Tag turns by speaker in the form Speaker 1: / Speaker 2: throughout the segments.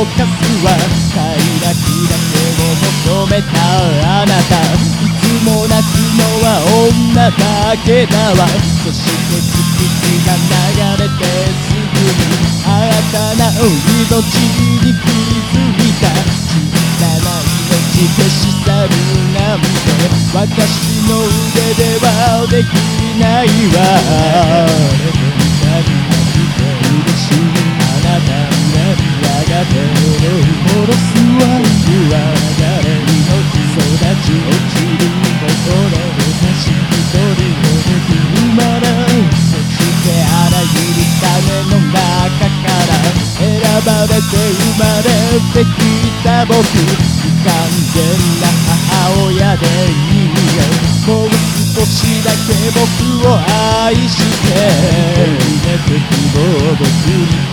Speaker 1: 動かすわ快楽だけを求めたあなたいつも泣くのは女だけだわそして月日が流れてすぐに新たな命に気づいた小さな命消し去るなんて私の腕ではできないわ。されて生まれてきた僕不完全な母親でいいよ。もう少しだけ僕を愛して。夢と希望僕に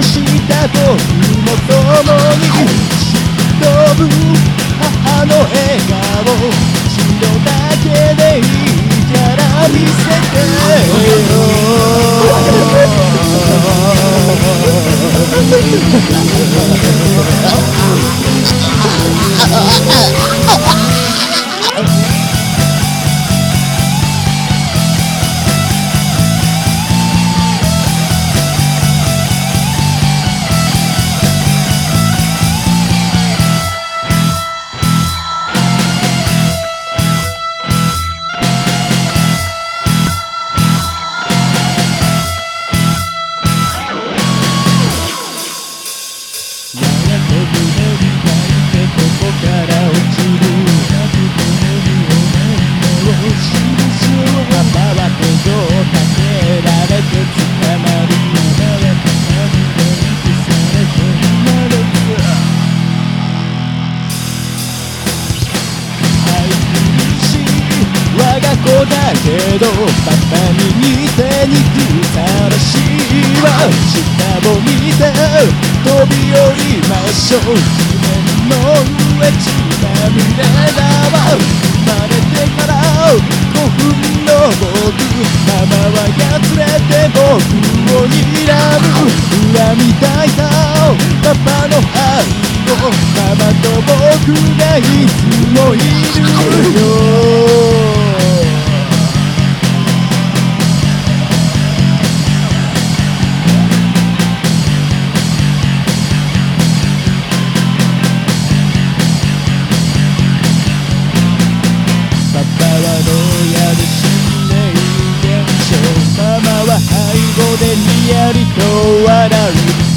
Speaker 1: 僕も共に飛ぶ母の笑顔白だけでいいから見せてよだけどパパに似て憎さらしいわ下を見て飛び降りましょう地面の上血まみれだわ生まれてから5分の僕ママはやつれて僕を睨む恨みたいたパパの愛をママと僕がいつもいるよ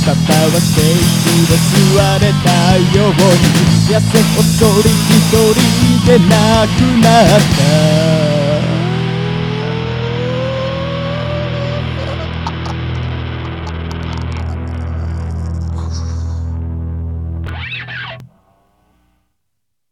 Speaker 1: パパはステージで座れたように。痩せ細り一人で亡くなった。